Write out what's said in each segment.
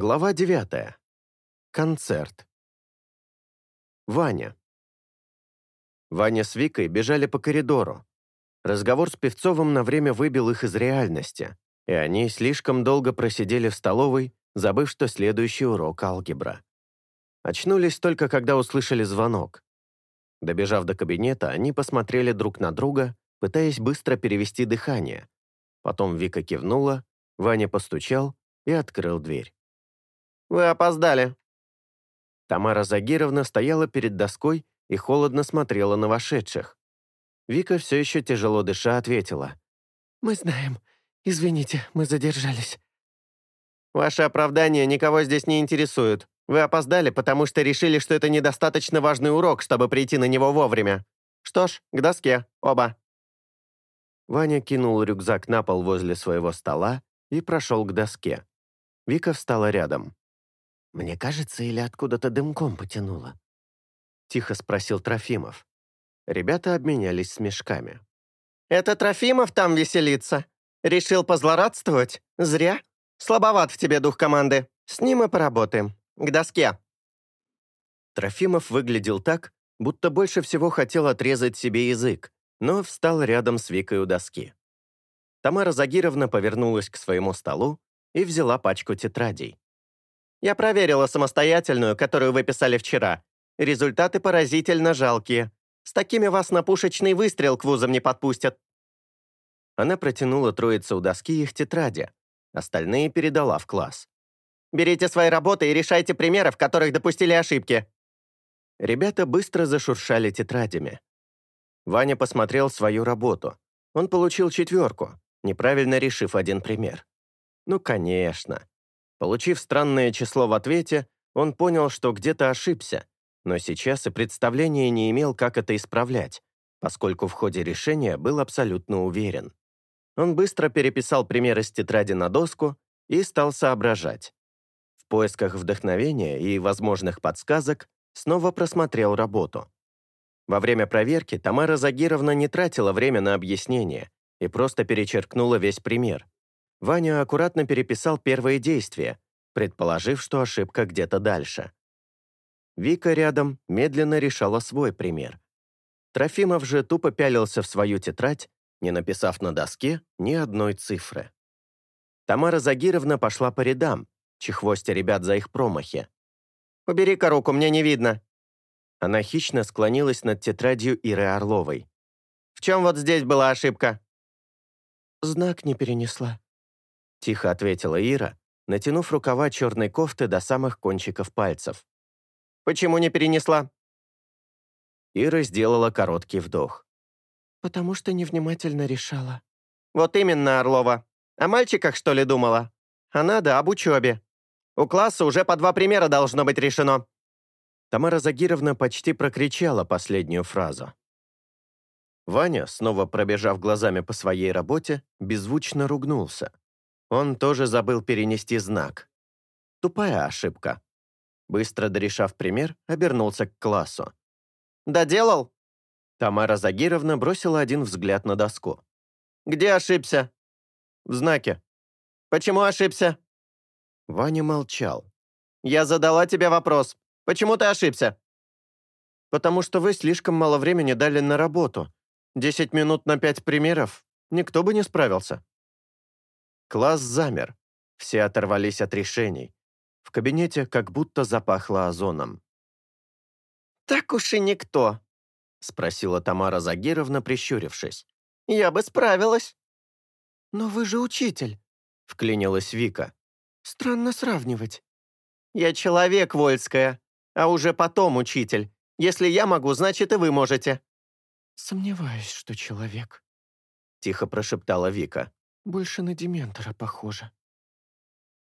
Глава 9. Концерт. Ваня. Ваня с Викой бежали по коридору. Разговор с Певцовым на время выбил их из реальности, и они слишком долго просидели в столовой, забыв, что следующий урок — алгебра. Очнулись только, когда услышали звонок. Добежав до кабинета, они посмотрели друг на друга, пытаясь быстро перевести дыхание. Потом Вика кивнула, Ваня постучал и открыл дверь. «Вы опоздали». Тамара Загировна стояла перед доской и холодно смотрела на вошедших. Вика все еще тяжело дыша ответила. «Мы знаем. Извините, мы задержались». «Ваши оправдания никого здесь не интересуют. Вы опоздали, потому что решили, что это недостаточно важный урок, чтобы прийти на него вовремя. Что ж, к доске, оба». Ваня кинул рюкзак на пол возле своего стола и прошел к доске. Вика встала рядом. «Мне кажется, или откуда-то дымком потянуло?» Тихо спросил Трофимов. Ребята обменялись смешками. «Это Трофимов там веселится? Решил позлорадствовать? Зря. Слабоват в тебе дух команды. С ним и поработаем. К доске». Трофимов выглядел так, будто больше всего хотел отрезать себе язык, но встал рядом с Викой у доски. Тамара Загировна повернулась к своему столу и взяла пачку тетрадей. Я проверила самостоятельную, которую вы писали вчера. Результаты поразительно жалкие. С такими вас на пушечный выстрел к вузам не подпустят». Она протянула троице у доски их тетради. Остальные передала в класс. «Берите свои работы и решайте примеры, в которых допустили ошибки». Ребята быстро зашуршали тетрадями. Ваня посмотрел свою работу. Он получил четверку, неправильно решив один пример. Ну, конечно. Получив странное число в ответе, он понял, что где-то ошибся, но сейчас и представления не имел, как это исправлять, поскольку в ходе решения был абсолютно уверен. Он быстро переписал примеры с тетради на доску и стал соображать. В поисках вдохновения и возможных подсказок снова просмотрел работу. Во время проверки Тамара Загировна не тратила время на объяснение и просто перечеркнула весь пример. Ваня аккуратно переписал первые действия, предположив, что ошибка где-то дальше. Вика рядом медленно решала свой пример. Трофимов же тупо пялился в свою тетрадь, не написав на доске ни одной цифры. Тамара Загировна пошла по рядам, чехвостя ребят за их промахи. «Убери-ка руку, мне не видно». Она хищно склонилась над тетрадью Иры Орловой. «В чем вот здесь была ошибка?» «Знак не перенесла», — тихо ответила Ира, натянув рукава черной кофты до самых кончиков пальцев. «Почему не перенесла?» Ира сделала короткий вдох. «Потому что невнимательно решала». «Вот именно, Орлова. О мальчиках, что ли, думала? А надо об учебе. У класса уже по два примера должно быть решено». Тамара Загировна почти прокричала последнюю фразу. Ваня, снова пробежав глазами по своей работе, беззвучно ругнулся. Он тоже забыл перенести знак. Тупая ошибка. Быстро дорешав пример, обернулся к классу. «Доделал?» Тамара Загировна бросила один взгляд на доску. «Где ошибся?» «В знаке». «Почему ошибся?» Ваня молчал. «Я задала тебе вопрос. Почему ты ошибся?» «Потому что вы слишком мало времени дали на работу. Десять минут на пять примеров. Никто бы не справился». Класс замер. Все оторвались от решений. В кабинете как будто запахло озоном. «Так уж и никто», — спросила Тамара Загировна, прищурившись. «Я бы справилась». «Но вы же учитель», — вклинилась Вика. «Странно сравнивать». «Я человек, Вольская, а уже потом учитель. Если я могу, значит и вы можете». «Сомневаюсь, что человек», — тихо прошептала Вика. Больше на Дементора похоже».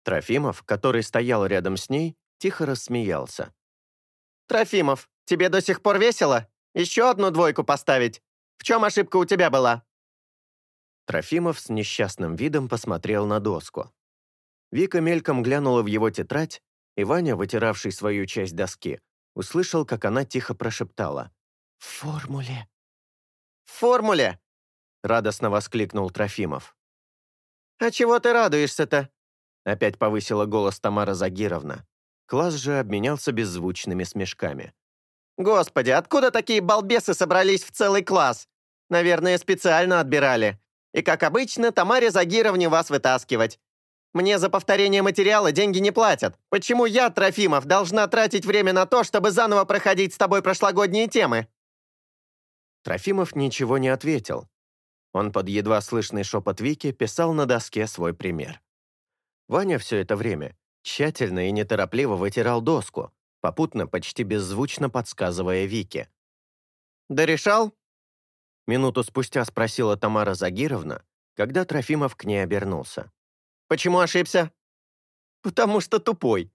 Трофимов, который стоял рядом с ней, тихо рассмеялся. «Трофимов, тебе до сих пор весело? Еще одну двойку поставить? В чем ошибка у тебя была?» Трофимов с несчастным видом посмотрел на доску. Вика мельком глянула в его тетрадь, и Ваня, вытиравший свою часть доски, услышал, как она тихо прошептала. «В формуле». «В формуле?» — радостно воскликнул Трофимов. «А чего ты радуешься-то? — опять повысила голос Тамара Загировна. Класс же обменялся беззвучными смешками. «Господи, откуда такие балбесы собрались в целый класс? Наверное, специально отбирали. И, как обычно, Тамаре Загировне вас вытаскивать. Мне за повторение материала деньги не платят. Почему я, Трофимов, должна тратить время на то, чтобы заново проходить с тобой прошлогодние темы?» Трофимов ничего не ответил. Он под едва слышный шепот Вики писал на доске свой пример. Ваня все это время тщательно и неторопливо вытирал доску, попутно почти беззвучно подсказывая Вике. «Да решал?» Минуту спустя спросила Тамара Загировна, когда Трофимов к ней обернулся. «Почему ошибся?» «Потому что тупой».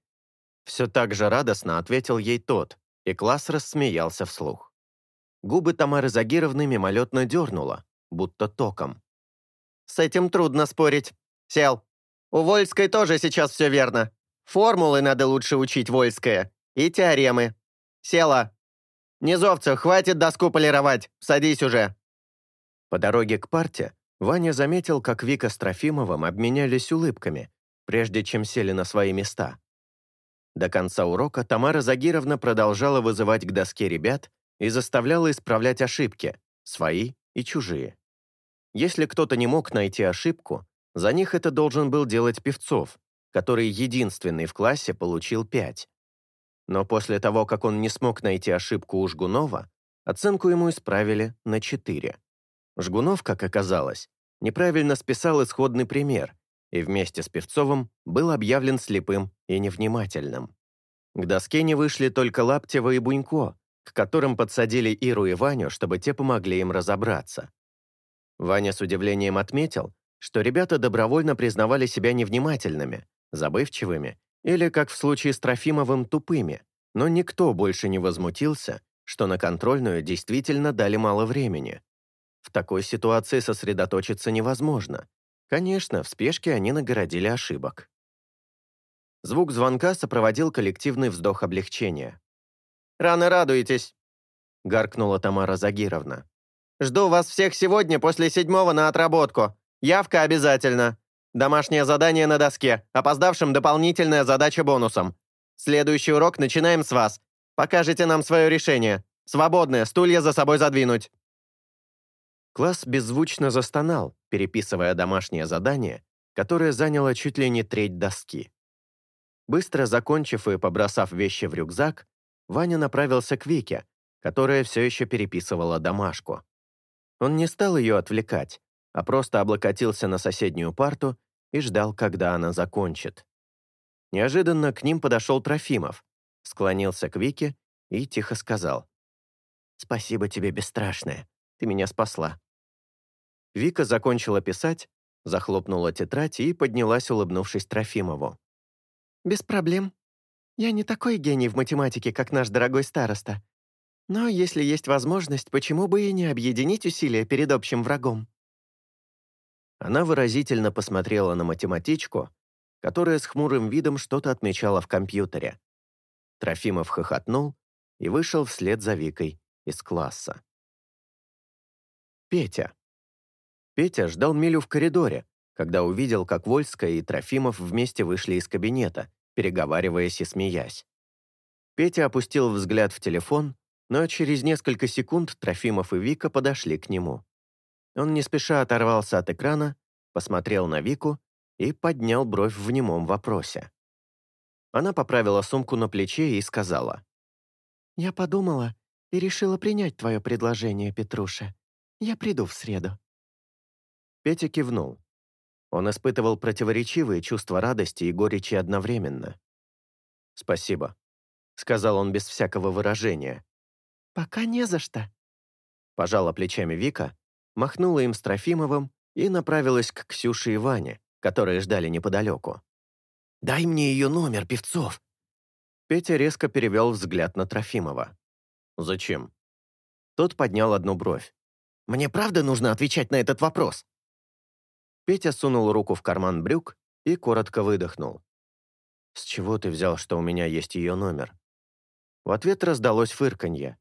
Все так же радостно ответил ей тот, и класс рассмеялся вслух. Губы Тамары Загировны мимолетно дернуло, будто током. «С этим трудно спорить. Сел. У Вольской тоже сейчас все верно. Формулы надо лучше учить, Вольская. И теоремы. Села. Низовцев, хватит доску полировать. Садись уже». По дороге к парте Ваня заметил, как Вика с Трофимовым обменялись улыбками, прежде чем сели на свои места. До конца урока Тамара Загировна продолжала вызывать к доске ребят и заставляла исправлять ошибки, свои и чужие. Если кто-то не мог найти ошибку, за них это должен был делать Певцов, который единственный в классе получил 5. Но после того, как он не смог найти ошибку у Жгунова, оценку ему исправили на 4. Жгунов, как оказалось, неправильно списал исходный пример и вместе с Певцовым был объявлен слепым и невнимательным. К доске не вышли только Лаптева и Бунько, к которым подсадили Иру и Ваню, чтобы те помогли им разобраться. Ваня с удивлением отметил, что ребята добровольно признавали себя невнимательными, забывчивыми или, как в случае с Трофимовым, тупыми, но никто больше не возмутился, что на контрольную действительно дали мало времени. В такой ситуации сосредоточиться невозможно. Конечно, в спешке они нагородили ошибок. Звук звонка сопроводил коллективный вздох облегчения. «Рано радуетесь», — гаркнула Тамара Загировна. Жду вас всех сегодня после седьмого на отработку. Явка обязательно. Домашнее задание на доске. Опоздавшим дополнительная задача бонусом. Следующий урок начинаем с вас. Покажите нам свое решение. Свободное, стулья за собой задвинуть». Класс беззвучно застонал, переписывая домашнее задание, которое заняло чуть ли не треть доски. Быстро закончив и побросав вещи в рюкзак, Ваня направился к Вике, которая все еще переписывала домашку. Он не стал ее отвлекать, а просто облокотился на соседнюю парту и ждал, когда она закончит. Неожиданно к ним подошел Трофимов, склонился к Вике и тихо сказал. «Спасибо тебе, бесстрашная, ты меня спасла». Вика закончила писать, захлопнула тетрадь и поднялась, улыбнувшись Трофимову. «Без проблем. Я не такой гений в математике, как наш дорогой староста. Но если есть возможность, почему бы и не объединить усилия перед общим врагом? Она выразительно посмотрела на математичку, которая с хмурым видом что-то отмечала в компьютере. Трофимов хохотнул и вышел вслед за Викой из класса. Петя. Петя ждал Милю в коридоре, когда увидел, как Вольская и Трофимов вместе вышли из кабинета, переговариваясь и смеясь. Петя опустил взгляд в телефон но через несколько секунд Трофимов и Вика подошли к нему. Он не спеша оторвался от экрана, посмотрел на Вику и поднял бровь в немом вопросе. Она поправила сумку на плече и сказала. «Я подумала и решила принять твое предложение, Петруша. Я приду в среду». Петя кивнул. Он испытывал противоречивые чувства радости и горечи одновременно. «Спасибо», — сказал он без всякого выражения. «Пока не за что», — пожала плечами Вика, махнула им с Трофимовым и направилась к Ксюше и Ване, которые ждали неподалеку. «Дай мне ее номер, Певцов!» Петя резко перевел взгляд на Трофимова. «Зачем?» Тот поднял одну бровь. «Мне правда нужно отвечать на этот вопрос?» Петя сунул руку в карман брюк и коротко выдохнул. «С чего ты взял, что у меня есть ее номер?» В ответ раздалось фырканье.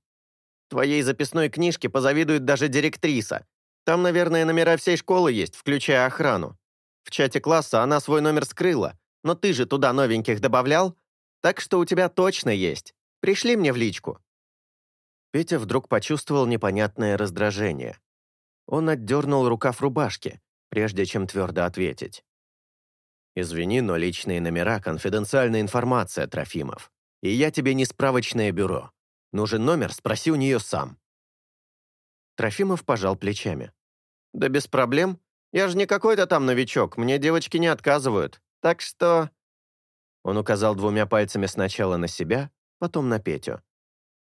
Твоей записной книжке позавидует даже директриса. Там, наверное, номера всей школы есть, включая охрану. В чате класса она свой номер скрыла, но ты же туда новеньких добавлял, так что у тебя точно есть. Пришли мне в личку». Петя вдруг почувствовал непонятное раздражение. Он отдернул рукав рубашки, прежде чем твердо ответить. «Извини, но личные номера — конфиденциальная информация, Трофимов. И я тебе не справочное бюро. Нужен номер, спроси у нее сам». Трофимов пожал плечами. «Да без проблем. Я же не какой-то там новичок, мне девочки не отказывают. Так что...» Он указал двумя пальцами сначала на себя, потом на Петю.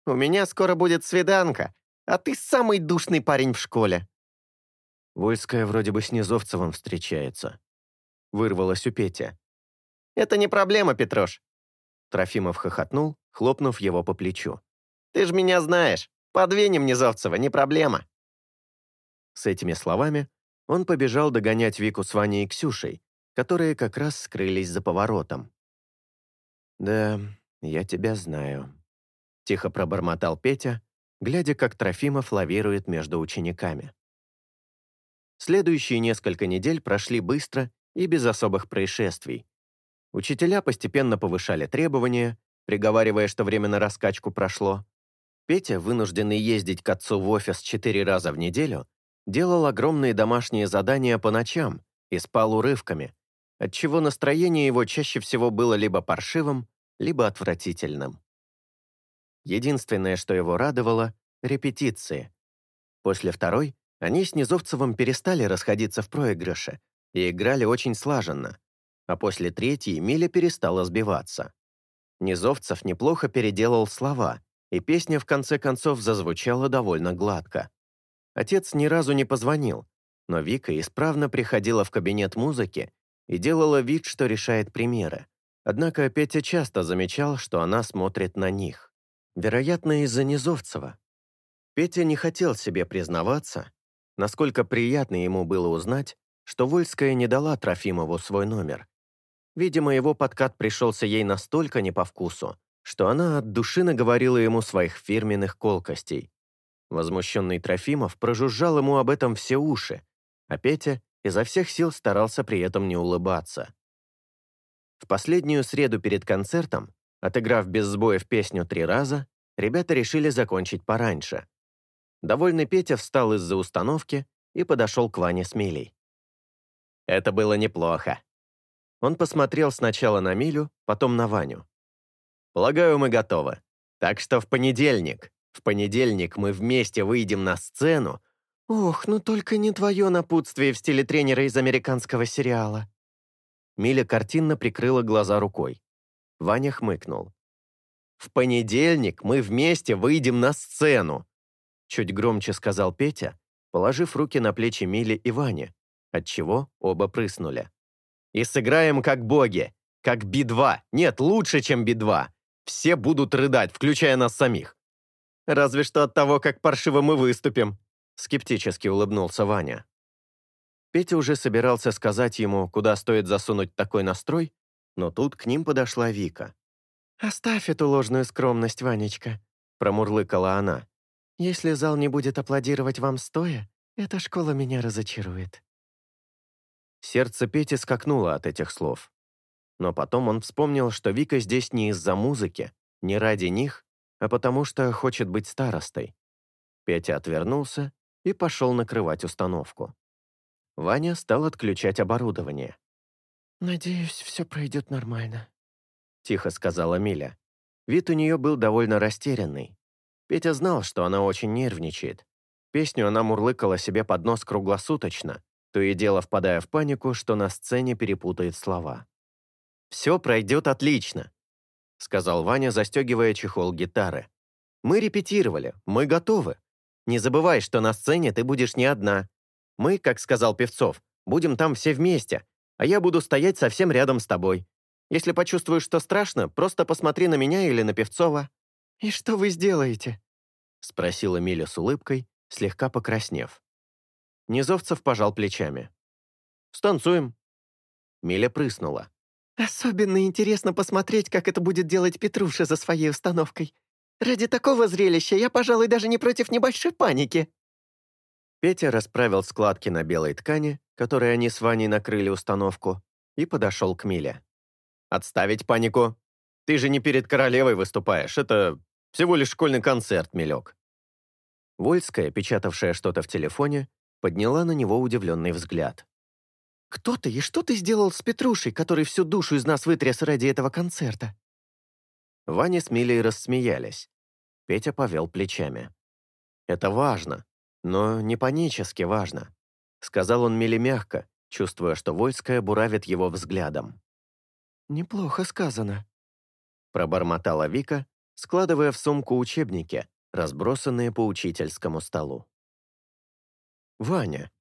«У меня скоро будет свиданка, а ты самый душный парень в школе». Вольская вроде бы с Низовцевым встречается. Вырвалась у Пети. «Это не проблема, Петрош». Трофимов хохотнул, хлопнув его по плечу. «Ты ж меня знаешь. Подвинем Низовцева, не проблема». С этими словами он побежал догонять Вику с Ваней и Ксюшей, которые как раз скрылись за поворотом. «Да, я тебя знаю», — тихо пробормотал Петя, глядя, как Трофимов лавирует между учениками. Следующие несколько недель прошли быстро и без особых происшествий. Учителя постепенно повышали требования, приговаривая, что время на раскачку прошло. Петя, вынужденный ездить к отцу в офис четыре раза в неделю, делал огромные домашние задания по ночам и спал урывками, отчего настроение его чаще всего было либо паршивым, либо отвратительным. Единственное, что его радовало — репетиции. После второй они с Низовцевым перестали расходиться в проигрыше и играли очень слаженно, а после третьей Миля перестала сбиваться. Низовцев неплохо переделал слова, и песня в конце концов зазвучала довольно гладко. Отец ни разу не позвонил, но Вика исправно приходила в кабинет музыки и делала вид, что решает примеры. Однако Петя часто замечал, что она смотрит на них. Вероятно, из-за Низовцева. Петя не хотел себе признаваться, насколько приятно ему было узнать, что Вольская не дала Трофимову свой номер. Видимо, его подкат пришелся ей настолько не по вкусу, что она от души наговорила ему своих фирменных колкостей. Возмущенный Трофимов прожужжал ему об этом все уши, а Петя изо всех сил старался при этом не улыбаться. В последнюю среду перед концертом, отыграв без сбоев песню три раза, ребята решили закончить пораньше. Довольный Петя встал из-за установки и подошел к Ване с Милей. Это было неплохо. Он посмотрел сначала на Милю, потом на Ваню. «Полагаю, мы готовы. Так что в понедельник, в понедельник мы вместе выйдем на сцену. Ох, ну только не твое напутствие в стиле тренера из американского сериала. Миля картинно прикрыла глаза рукой. Ваня хмыкнул. «В понедельник мы вместе выйдем на сцену», чуть громче сказал Петя, положив руки на плечи Мили и Ване, отчего оба прыснули. «И сыграем как боги, как Би-2, нет, лучше, чем Би-2. Все будут рыдать, включая нас самих. Разве что от того, как паршиво мы выступим», скептически улыбнулся Ваня. Петя уже собирался сказать ему, куда стоит засунуть такой настрой, но тут к ним подошла Вика. «Оставь эту ложную скромность, Ванечка», — промурлыкала она. Если зал не будет аплодировать вам стоя, эта школа меня разочарует». Сердце Пети скакнуло от этих слов. Но потом он вспомнил, что Вика здесь не из-за музыки, не ради них, а потому что хочет быть старостой. Петя отвернулся и пошел накрывать установку. Ваня стал отключать оборудование. «Надеюсь, все пройдет нормально», — тихо сказала Миля. Вид у нее был довольно растерянный. Петя знал, что она очень нервничает. Песню она мурлыкала себе под нос круглосуточно, то и дело впадая в панику, что на сцене перепутает слова. «Все пройдет отлично», — сказал Ваня, застегивая чехол гитары. «Мы репетировали, мы готовы. Не забывай, что на сцене ты будешь не одна. Мы, как сказал Певцов, будем там все вместе, а я буду стоять совсем рядом с тобой. Если почувствуешь, что страшно, просто посмотри на меня или на Певцова». «И что вы сделаете?» — спросила Миля с улыбкой, слегка покраснев. Низовцев пожал плечами. «Станцуем». Миля прыснула. «Особенно интересно посмотреть, как это будет делать Петруша за своей установкой. Ради такого зрелища я, пожалуй, даже не против небольшой паники». Петя расправил складки на белой ткани, которой они с Ваней накрыли установку, и подошел к Миле. Отставить панику. Ты же не перед королевой выступаешь, это всего лишь школьный концерт, милек». Вольская, печатавшая что-то в телефоне, подняла на него удивленный взгляд. «Кто ты и что ты сделал с Петрушей, который всю душу из нас вытряс ради этого концерта?» Ваня с Милей рассмеялись. Петя повел плечами. «Это важно, но не панически важно», — сказал он Миле мягко, чувствуя, что Вольская буравит его взглядом. «Неплохо сказано», — пробормотала Вика, складывая в сумку учебники, разбросанные по учительскому столу. Ваня.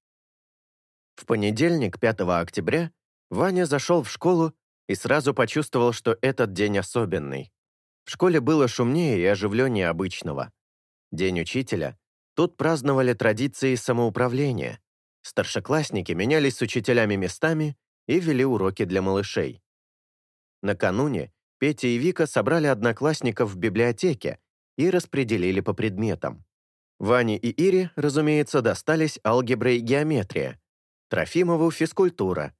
В понедельник, 5 октября, Ваня зашел в школу и сразу почувствовал, что этот день особенный. В школе было шумнее и оживленнее обычного. День учителя. Тут праздновали традиции самоуправления. Старшеклассники менялись с учителями местами и вели уроки для малышей. Накануне Петя и Вика собрали одноклассников в библиотеке и распределили по предметам. Ване и Ире, разумеется, достались алгебра и геометрия. Трофимову — физкультура.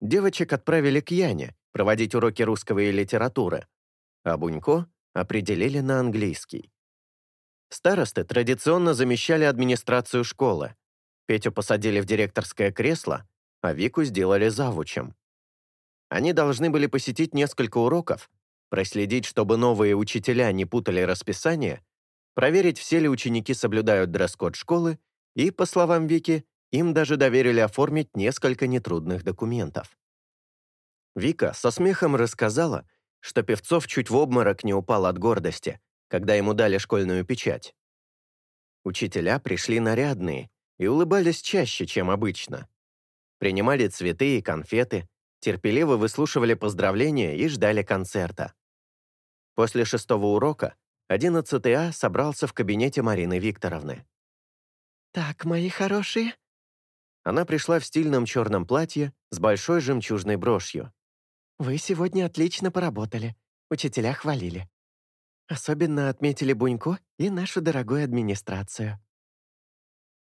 Девочек отправили к Яне проводить уроки русского и литературы, а Бунько определили на английский. Старосты традиционно замещали администрацию школы. Петю посадили в директорское кресло, а Вику сделали завучем. Они должны были посетить несколько уроков, проследить, чтобы новые учителя не путали расписание, проверить, все ли ученики соблюдают дресс-код школы, и, по словам Вики, им даже доверили оформить несколько нетрудных документов. Вика со смехом рассказала, что Певцов чуть в обморок не упал от гордости, когда ему дали школьную печать. Учителя пришли нарядные и улыбались чаще, чем обычно. Принимали цветы и конфеты, терпеливо выслушивали поздравления и ждали концерта. После шестого урока 11 А собрался в кабинете Марины Викторовны. «Так, мои хорошие». Она пришла в стильном черном платье с большой жемчужной брошью. «Вы сегодня отлично поработали. Учителя хвалили. Особенно отметили Бунько и нашу дорогую администрацию».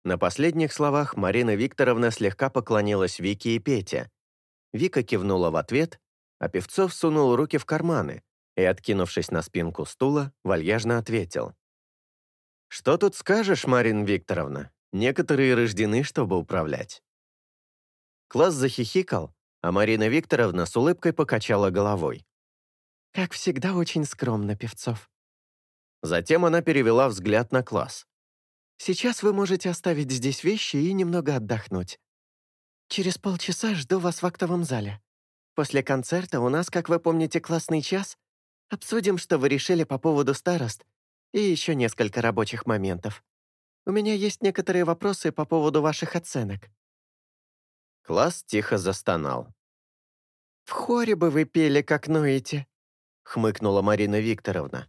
На последних словах Марина Викторовна слегка поклонилась Вике и Пете. Вика кивнула в ответ, а Певцов сунул руки в карманы и, откинувшись на спинку стула, вальяжно ответил. «Что тут скажешь, Марина Викторовна? Некоторые рождены, чтобы управлять». Класс захихикал, а Марина Викторовна с улыбкой покачала головой. «Как всегда, очень скромно, Певцов». Затем она перевела взгляд на класс. «Сейчас вы можете оставить здесь вещи и немного отдохнуть. Через полчаса жду вас в актовом зале. После концерта у нас, как вы помните, классный час. Обсудим, что вы решили по поводу старост и еще несколько рабочих моментов. У меня есть некоторые вопросы по поводу ваших оценок». Класс тихо застонал. «В хоре бы вы пели, как ноете», — хмыкнула Марина Викторовна.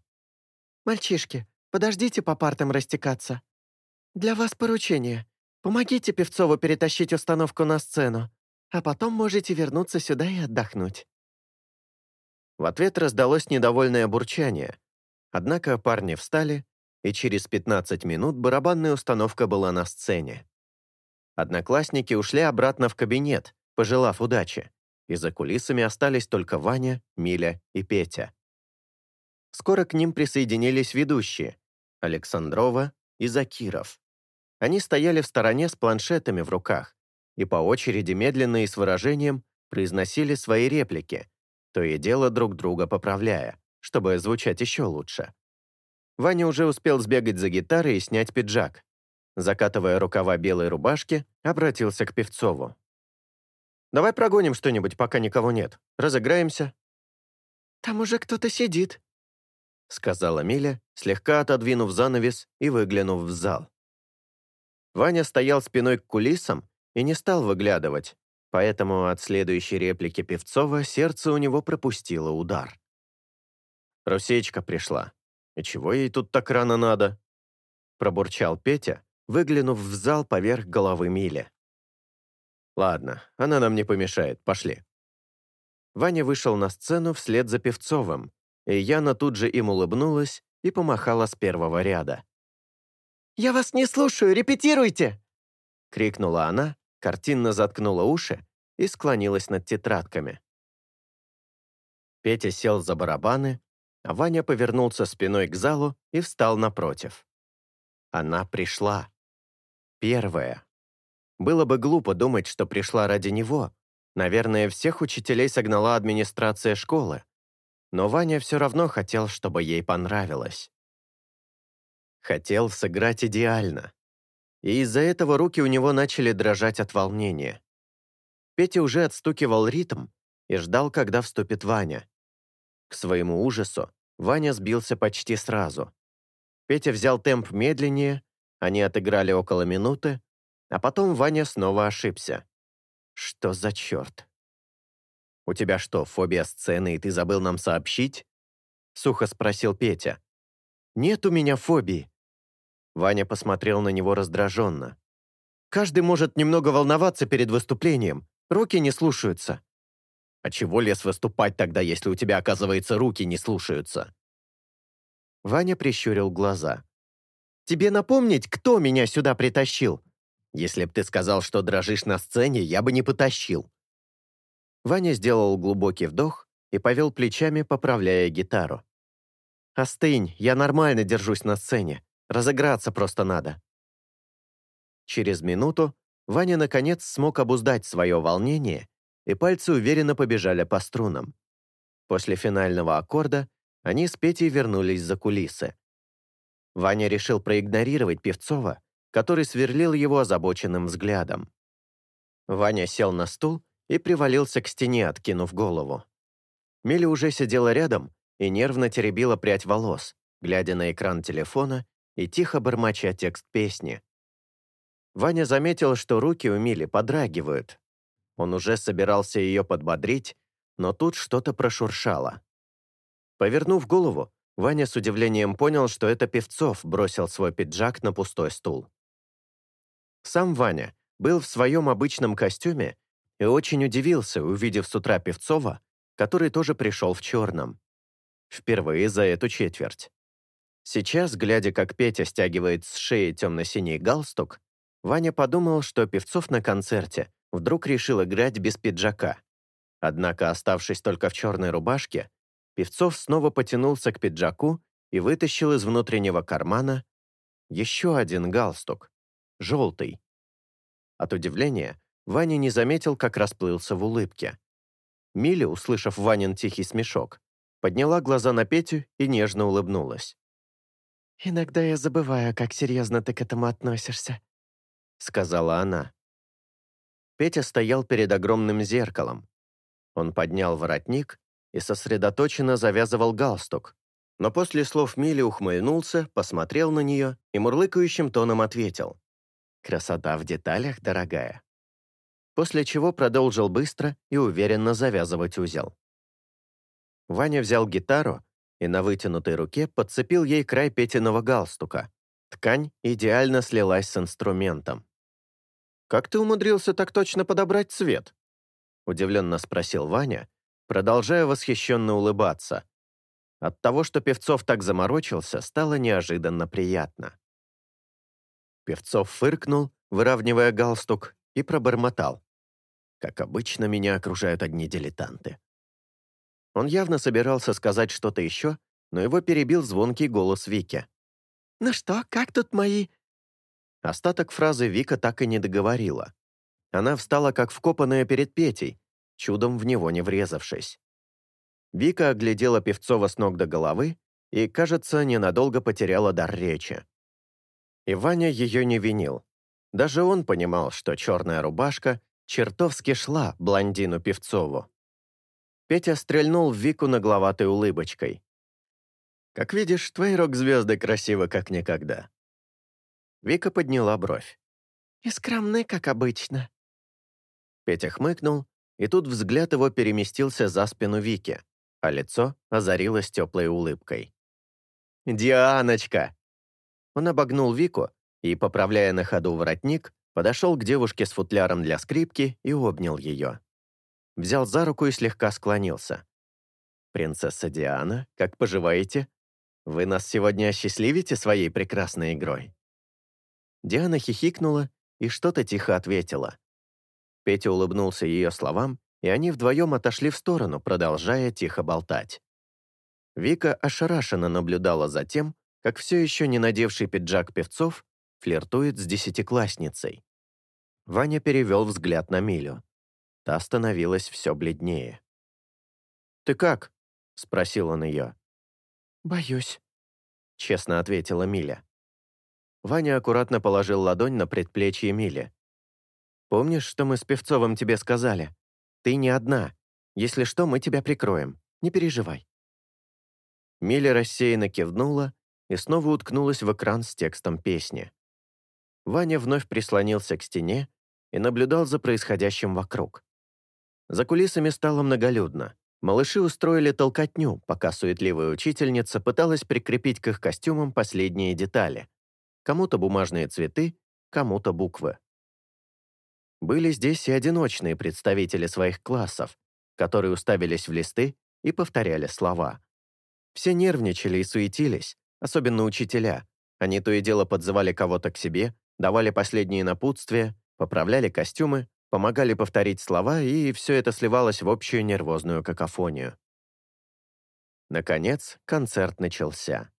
«Мальчишки, подождите по партам растекаться. Для вас поручение. Помогите Певцову перетащить установку на сцену, а потом можете вернуться сюда и отдохнуть». В ответ раздалось недовольное бурчание. Однако парни встали, и через 15 минут барабанная установка была на сцене. Одноклассники ушли обратно в кабинет, пожелав удачи, и за кулисами остались только Ваня, Миля и Петя. Скоро к ним присоединились ведущие — Александрова и Закиров. Они стояли в стороне с планшетами в руках и по очереди медленно и с выражением произносили свои реплики, то и дело друг друга поправляя, чтобы звучать еще лучше. Ваня уже успел сбегать за гитарой и снять пиджак, закатывая рукава белой рубашки, обратился к Певцову. «Давай прогоним что-нибудь, пока никого нет. Разыграемся». «Там уже кто-то сидит», — сказала Миля, слегка отодвинув занавес и выглянув в зал. Ваня стоял спиной к кулисам и не стал выглядывать, поэтому от следующей реплики Певцова сердце у него пропустило удар. Русечка пришла. И чего ей тут так рано надо? Пробурчал Петя, выглянув в зал поверх головы Мили. «Ладно, она нам не помешает, пошли». Ваня вышел на сцену вслед за Певцовым, и Яна тут же им улыбнулась и помахала с первого ряда. «Я вас не слушаю, репетируйте!» — крикнула она, картинно заткнула уши и склонилась над тетрадками. Петя сел за барабаны, а Ваня повернулся спиной к залу и встал напротив. Она пришла. Первая. Было бы глупо думать, что пришла ради него. Наверное, всех учителей согнала администрация школы. Но Ваня все равно хотел, чтобы ей понравилось. Хотел сыграть идеально. И из-за этого руки у него начали дрожать от волнения. Петя уже отстукивал ритм и ждал, когда вступит Ваня. К своему ужасу Ваня сбился почти сразу. Петя взял темп медленнее, они отыграли около минуты, а потом Ваня снова ошибся. Что за черт? «У тебя что, фобия сцены, и ты забыл нам сообщить?» Сухо спросил Петя. «Нет у меня фобии». Ваня посмотрел на него раздраженно. «Каждый может немного волноваться перед выступлением. Руки не слушаются». «А чего лез выступать тогда, если у тебя, оказывается, руки не слушаются?» Ваня прищурил глаза. «Тебе напомнить, кто меня сюда притащил? Если б ты сказал, что дрожишь на сцене, я бы не потащил». Ваня сделал глубокий вдох и повел плечами, поправляя гитару. «Остынь, я нормально держусь на сцене. Разыграться просто надо». Через минуту Ваня наконец смог обуздать свое волнение, и пальцы уверенно побежали по струнам. После финального аккорда они с Петей вернулись за кулисы. Ваня решил проигнорировать Певцова, который сверлил его озабоченным взглядом. Ваня сел на стул и привалился к стене, откинув голову. Миля уже сидела рядом и нервно теребила прядь волос, глядя на экран телефона и тихо бормоча текст песни. Ваня заметил, что руки у Мили подрагивают. Он уже собирался ее подбодрить, но тут что-то прошуршало. Повернув голову, Ваня с удивлением понял, что это Певцов бросил свой пиджак на пустой стул. Сам Ваня был в своем обычном костюме и очень удивился, увидев с утра Певцова, который тоже пришел в черном. Впервые за эту четверть. Сейчас, глядя, как Петя стягивает с шеи темно-синий галстук, Ваня подумал, что Певцов на концерте вдруг решил играть без пиджака. Однако, оставшись только в черной рубашке, Певцов снова потянулся к пиджаку и вытащил из внутреннего кармана еще один галстук, желтый. От удивления Ваня не заметил, как расплылся в улыбке. Миля, услышав Ванин тихий смешок, подняла глаза на Петю и нежно улыбнулась. «Иногда я забываю, как серьезно ты к этому относишься», — сказала она. Петя стоял перед огромным зеркалом. Он поднял воротник и сосредоточенно завязывал галстук, но после слов Мили ухмыльнулся, посмотрел на нее и мурлыкающим тоном ответил. «Красота в деталях, дорогая» после чего продолжил быстро и уверенно завязывать узел. Ваня взял гитару и на вытянутой руке подцепил ей край Петиного галстука. Ткань идеально слилась с инструментом. «Как ты умудрился так точно подобрать цвет?» удивленно спросил Ваня, продолжая восхищенно улыбаться. От того, что Певцов так заморочился, стало неожиданно приятно. Певцов фыркнул, выравнивая галстук, и пробормотал. Как обычно, меня окружают одни дилетанты. Он явно собирался сказать что-то еще, но его перебил звонкий голос Вики. «Ну что, как тут мои...» Остаток фразы Вика так и не договорила. Она встала как вкопанная перед Петей, чудом в него не врезавшись. Вика оглядела Певцова с ног до головы и, кажется, ненадолго потеряла дар речи. И Ваня ее не винил. Даже он понимал, что черная рубашка чертовски шла блондину Певцову. Петя стрельнул в Вику нагловатой улыбочкой. «Как видишь, твои рок-звезды красивы как никогда». Вика подняла бровь. «И скромны, как обычно». Петя хмыкнул, и тут взгляд его переместился за спину Вики, а лицо озарилось теплой улыбкой. «Дианочка!» Он обогнул Вику и, поправляя на ходу воротник, подошел к девушке с футляром для скрипки и обнял ее. Взял за руку и слегка склонился. «Принцесса Диана, как поживаете? Вы нас сегодня осчастливите своей прекрасной игрой?» Диана хихикнула и что-то тихо ответила. Петя улыбнулся ее словам и они вдвоем отошли в сторону, продолжая тихо болтать. Вика ошарашенно наблюдала за тем, как все еще не надевший пиджак певцов флиртует с десятиклассницей. Ваня перевел взгляд на Милю. Та становилась все бледнее. «Ты как?» — спросил он ее. «Боюсь», — честно ответила Миля. Ваня аккуратно положил ладонь на предплечье Мили. «Помнишь, что мы с Певцовым тебе сказали? Ты не одна. Если что, мы тебя прикроем. Не переживай». Миля рассеянно кивнула и снова уткнулась в экран с текстом песни. Ваня вновь прислонился к стене и наблюдал за происходящим вокруг. За кулисами стало многолюдно. Малыши устроили толкотню, пока суетливая учительница пыталась прикрепить к их костюмам последние детали. Кому-то бумажные цветы, кому-то буквы. Были здесь и одиночные представители своих классов, которые уставились в листы и повторяли слова. Все нервничали и суетились, особенно учителя. Они то и дело подзывали кого-то к себе, давали последние напутствия, поправляли костюмы, помогали повторить слова, и все это сливалось в общую нервозную какофонию. Наконец, концерт начался.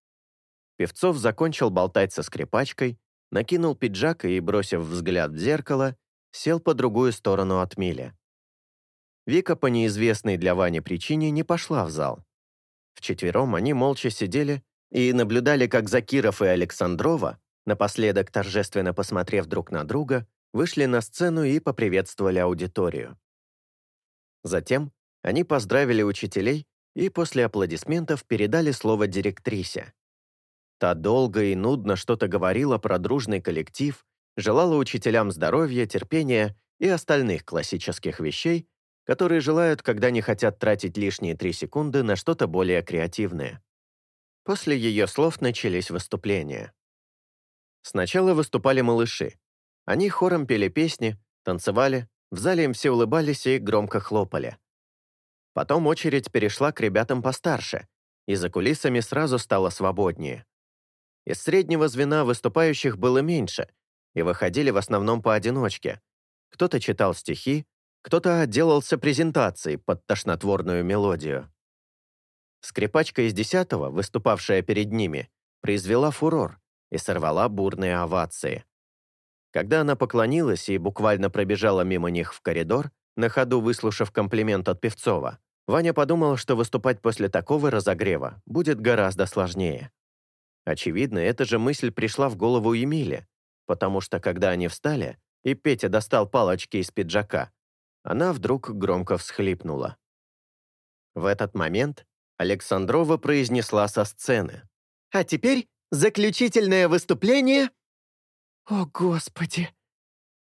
Певцов закончил болтать со скрипачкой, накинул пиджак и, бросив взгляд в зеркало, сел по другую сторону от Мили. Вика по неизвестной для Вани причине не пошла в зал. Вчетвером они молча сидели и наблюдали, как Закиров и Александрова, напоследок торжественно посмотрев друг на друга, вышли на сцену и поприветствовали аудиторию. Затем они поздравили учителей и после аплодисментов передали слово директрисе. Та долго и нудно что-то говорила про дружный коллектив, желала учителям здоровья, терпения и остальных классических вещей, которые желают, когда не хотят тратить лишние три секунды на что-то более креативное. После ее слов начались выступления. Сначала выступали малыши. Они хором пели песни, танцевали, в зале им все улыбались и громко хлопали. Потом очередь перешла к ребятам постарше, и за кулисами сразу стало свободнее. Из среднего звена выступающих было меньше, и выходили в основном поодиночке. Кто-то читал стихи, кто-то отделался презентацией под тошнотворную мелодию. Скрипачка из десятого, выступавшая перед ними, произвела фурор и сорвала бурные овации. Когда она поклонилась и буквально пробежала мимо них в коридор, на ходу выслушав комплимент от Певцова, Ваня подумал, что выступать после такого разогрева будет гораздо сложнее. Очевидно, эта же мысль пришла в голову Эмиле, потому что когда они встали, и Петя достал палочки из пиджака, она вдруг громко всхлипнула. В этот момент Александрова произнесла со сцены. «А теперь заключительное выступление...» «О, Господи!»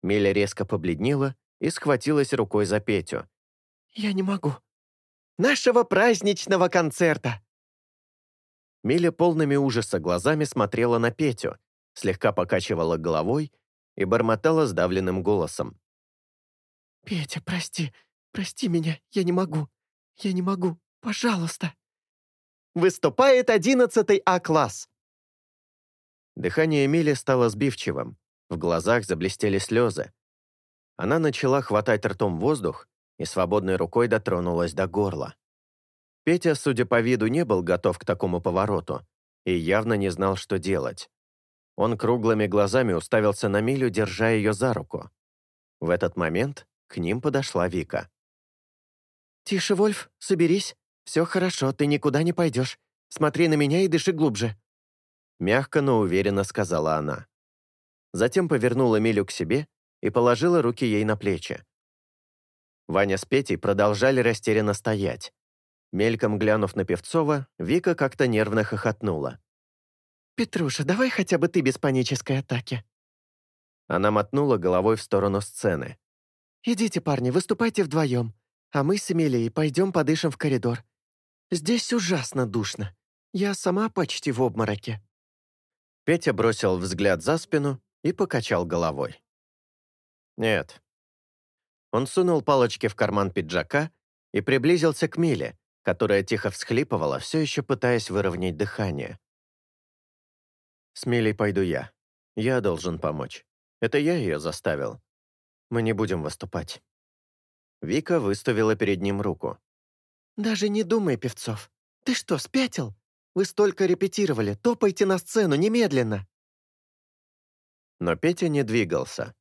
Миля резко побледнела и схватилась рукой за Петю. «Я не могу». «Нашего праздничного концерта!» Миля полными ужаса глазами смотрела на Петю, слегка покачивала головой и бормотала сдавленным голосом. «Петя, прости, прости меня, я не могу, я не могу, пожалуйста». «Выступает одиннадцатый А-класс!» Дыхание Мили стало сбивчивым, в глазах заблестели слезы. Она начала хватать ртом воздух и свободной рукой дотронулась до горла. Петя, судя по виду, не был готов к такому повороту и явно не знал, что делать. Он круглыми глазами уставился на Милю, держа ее за руку. В этот момент к ним подошла Вика. «Тише, Вольф, соберись. Все хорошо, ты никуда не пойдешь. Смотри на меня и дыши глубже». Мягко, но уверенно сказала она. Затем повернула Милю к себе и положила руки ей на плечи. Ваня с Петей продолжали растерянно стоять. Мельком глянув на Певцова, Вика как-то нервно хохотнула. «Петруша, давай хотя бы ты без панической атаки». Она мотнула головой в сторону сцены. «Идите, парни, выступайте вдвоем, а мы с Эмилией пойдем подышим в коридор. Здесь ужасно душно. Я сама почти в обмороке». Петя бросил взгляд за спину и покачал головой. «Нет». Он сунул палочки в карман пиджака и приблизился к Миле, которая тихо всхлипывала, все еще пытаясь выровнять дыхание. «С Милей пойду я. Я должен помочь. Это я ее заставил. Мы не будем выступать». Вика выставила перед ним руку. «Даже не думай, Певцов. Ты что, спятил? Вы столько репетировали, топайте на сцену немедленно!» Но Петя не двигался.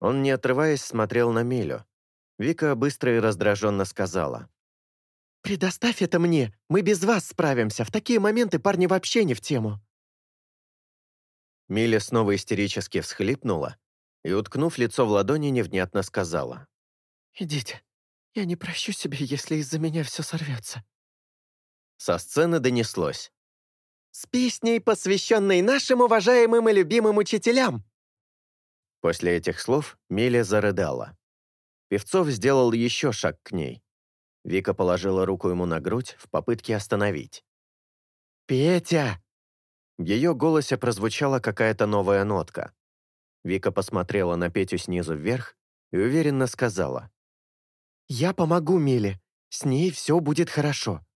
Он, не отрываясь, смотрел на Милю. Вика быстро и раздраженно сказала. «Предоставь это мне, мы без вас справимся. В такие моменты парни вообще не в тему». Миля снова истерически всхлипнула и, уткнув лицо в ладони, невнятно сказала. «Идите, я не прощу себе, если из-за меня все сорвется». Со сцены донеслось. «С песней, посвященной нашим уважаемым и любимым учителям!» После этих слов Миля зарыдала. Певцов сделал еще шаг к ней. Вика положила руку ему на грудь в попытке остановить. «Петя!» В ее голосе прозвучала какая-то новая нотка. Вика посмотрела на Петю снизу вверх и уверенно сказала. «Я помогу Миле. С ней все будет хорошо.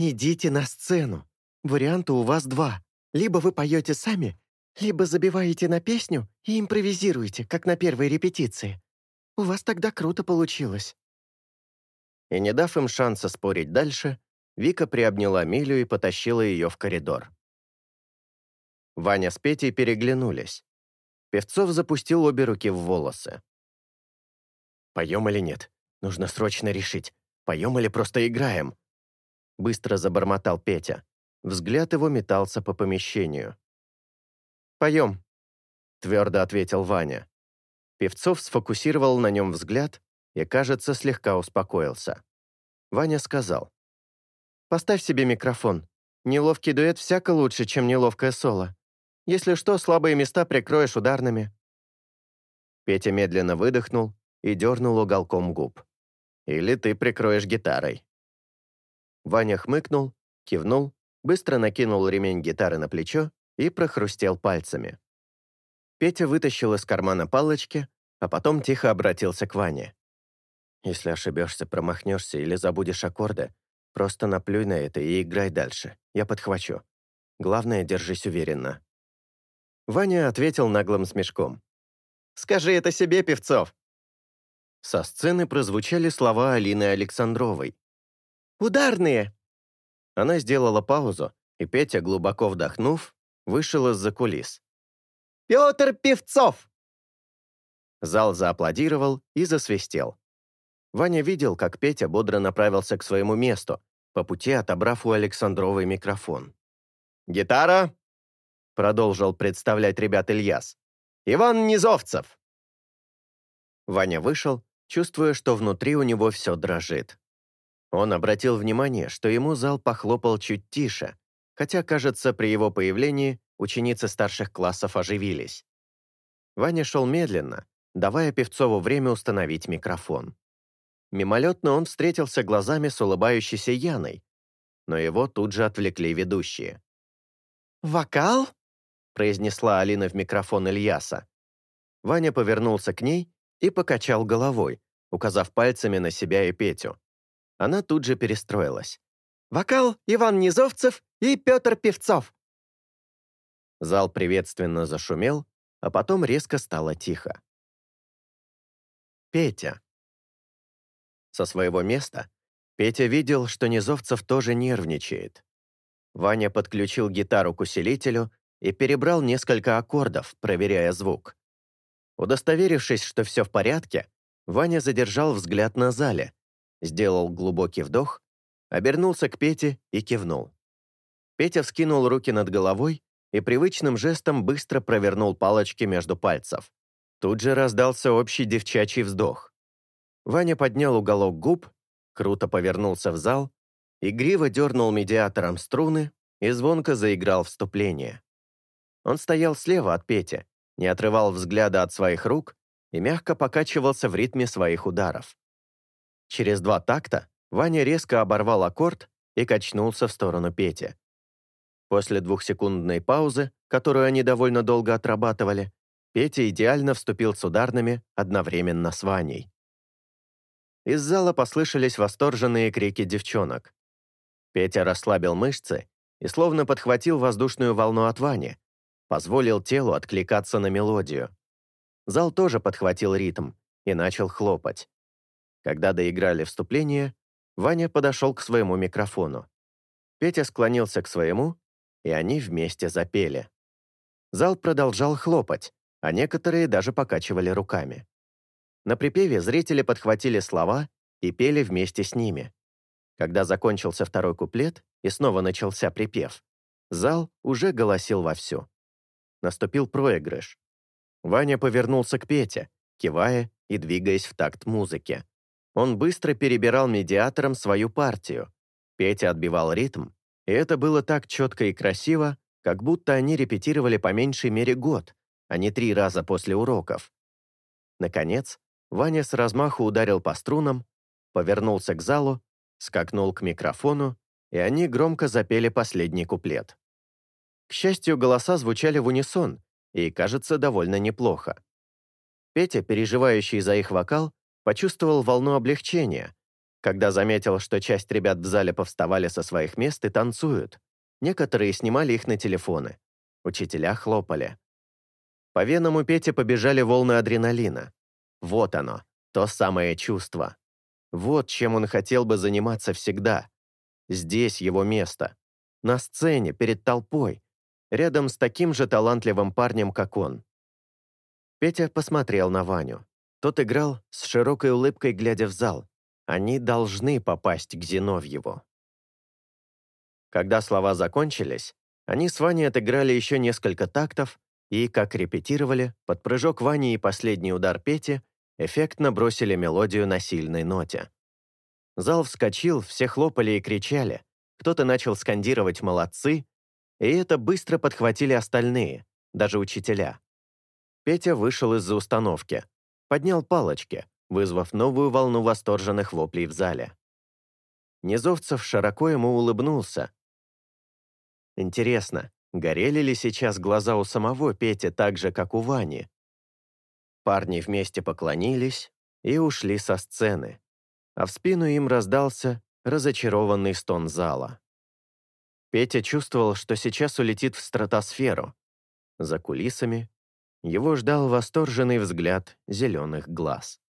Идите на сцену. Варианты у вас два. Либо вы поете сами, либо забиваете на песню и импровизируете, как на первой репетиции. У вас тогда круто получилось». И не дав им шанса спорить дальше, Вика приобняла Милю и потащила ее в коридор. Ваня с Петей переглянулись. Певцов запустил обе руки в волосы. «Поем или нет? Нужно срочно решить. Поем или просто играем?» Быстро забормотал Петя. Взгляд его метался по помещению. «Поем», — твердо ответил Ваня. Певцов сфокусировал на нем взгляд и, кажется, слегка успокоился. Ваня сказал. «Поставь себе микрофон. Неловкий дуэт всяко лучше, чем неловкое соло. Если что, слабые места прикроешь ударными». Петя медленно выдохнул и дернул уголком губ. «Или ты прикроешь гитарой». Ваня хмыкнул, кивнул, быстро накинул ремень гитары на плечо и прохрустел пальцами. Петя вытащил из кармана палочки, а потом тихо обратился к Ване. «Если ошибешься, промахнешься или забудешь аккорды, просто наплюй на это и играй дальше. Я подхвачу. Главное, держись уверенно». Ваня ответил наглым смешком. «Скажи это себе, Певцов!» Со сцены прозвучали слова Алины Александровой. «Ударные!» Она сделала паузу, и Петя, глубоко вдохнув, вышел из-за кулис. «Петр Певцов!» Зал зааплодировал и засвистел. Ваня видел, как Петя бодро направился к своему месту, по пути отобрав у Александровой микрофон. «Гитара!» продолжил представлять ребят Ильяс. «Иван Низовцев!» Ваня вышел, чувствуя, что внутри у него все дрожит. Он обратил внимание, что ему зал похлопал чуть тише, хотя, кажется, при его появлении ученицы старших классов оживились. Ваня шел медленно, давая Певцову время установить микрофон. Мимолетно он встретился глазами с улыбающейся Яной, но его тут же отвлекли ведущие. «Вокал?» произнесла Алина в микрофон Ильяса. Ваня повернулся к ней и покачал головой, указав пальцами на себя и Петю. Она тут же перестроилась. «Вокал Иван Низовцев и Петр Певцов!» Зал приветственно зашумел, а потом резко стало тихо. Петя. Со своего места Петя видел, что Низовцев тоже нервничает. Ваня подключил гитару к усилителю и перебрал несколько аккордов, проверяя звук. Удостоверившись, что все в порядке, Ваня задержал взгляд на зале, сделал глубокий вдох, обернулся к Пете и кивнул. Петя вскинул руки над головой и привычным жестом быстро провернул палочки между пальцев. Тут же раздался общий девчачий вздох. Ваня поднял уголок губ, круто повернулся в зал, игриво дернул медиатором струны и звонко заиграл вступление. Он стоял слева от Пети, не отрывал взгляда от своих рук и мягко покачивался в ритме своих ударов. Через два такта Ваня резко оборвал аккорд и качнулся в сторону Пети. После двухсекундной паузы, которую они довольно долго отрабатывали, Петя идеально вступил с ударными одновременно с Ваней. Из зала послышались восторженные крики девчонок. Петя расслабил мышцы и словно подхватил воздушную волну от Вани, позволил телу откликаться на мелодию. Зал тоже подхватил ритм и начал хлопать. Когда доиграли вступление, Ваня подошел к своему микрофону. Петя склонился к своему, и они вместе запели. Зал продолжал хлопать, а некоторые даже покачивали руками. На припеве зрители подхватили слова и пели вместе с ними. Когда закончился второй куплет и снова начался припев, зал уже голосил вовсю. Наступил проигрыш. Ваня повернулся к Пете, кивая и двигаясь в такт музыки. Он быстро перебирал медиатором свою партию. Петя отбивал ритм, и это было так четко и красиво, как будто они репетировали по меньшей мере год, а не три раза после уроков. Наконец, Ваня с размаху ударил по струнам, повернулся к залу, скакнул к микрофону, и они громко запели последний куплет. К счастью, голоса звучали в унисон, и, кажется, довольно неплохо. Петя, переживающий за их вокал, почувствовал волну облегчения, когда заметил, что часть ребят в зале повставали со своих мест и танцуют. Некоторые снимали их на телефоны. Учителя хлопали. По венам у Пети побежали волны адреналина. Вот оно, то самое чувство. Вот чем он хотел бы заниматься всегда. Здесь его место. На сцене, перед толпой, рядом с таким же талантливым парнем, как он. Петя посмотрел на Ваню. Тот играл с широкой улыбкой, глядя в зал. Они должны попасть к Зиновьеву. Когда слова закончились, они с Ваней отыграли еще несколько тактов и, как репетировали, под прыжок Вани и последний удар Пети эффектно бросили мелодию на сильной ноте. Зал вскочил, все хлопали и кричали, кто-то начал скандировать «молодцы», и это быстро подхватили остальные, даже учителя. Петя вышел из-за установки, поднял палочки, вызвав новую волну восторженных воплей в зале. Низовцев широко ему улыбнулся. Интересно, горели ли сейчас глаза у самого Пети так же, как у Вани? Парни вместе поклонились и ушли со сцены, а в спину им раздался разочарованный стон зала. Петя чувствовал, что сейчас улетит в стратосферу. За кулисами его ждал восторженный взгляд зеленых глаз.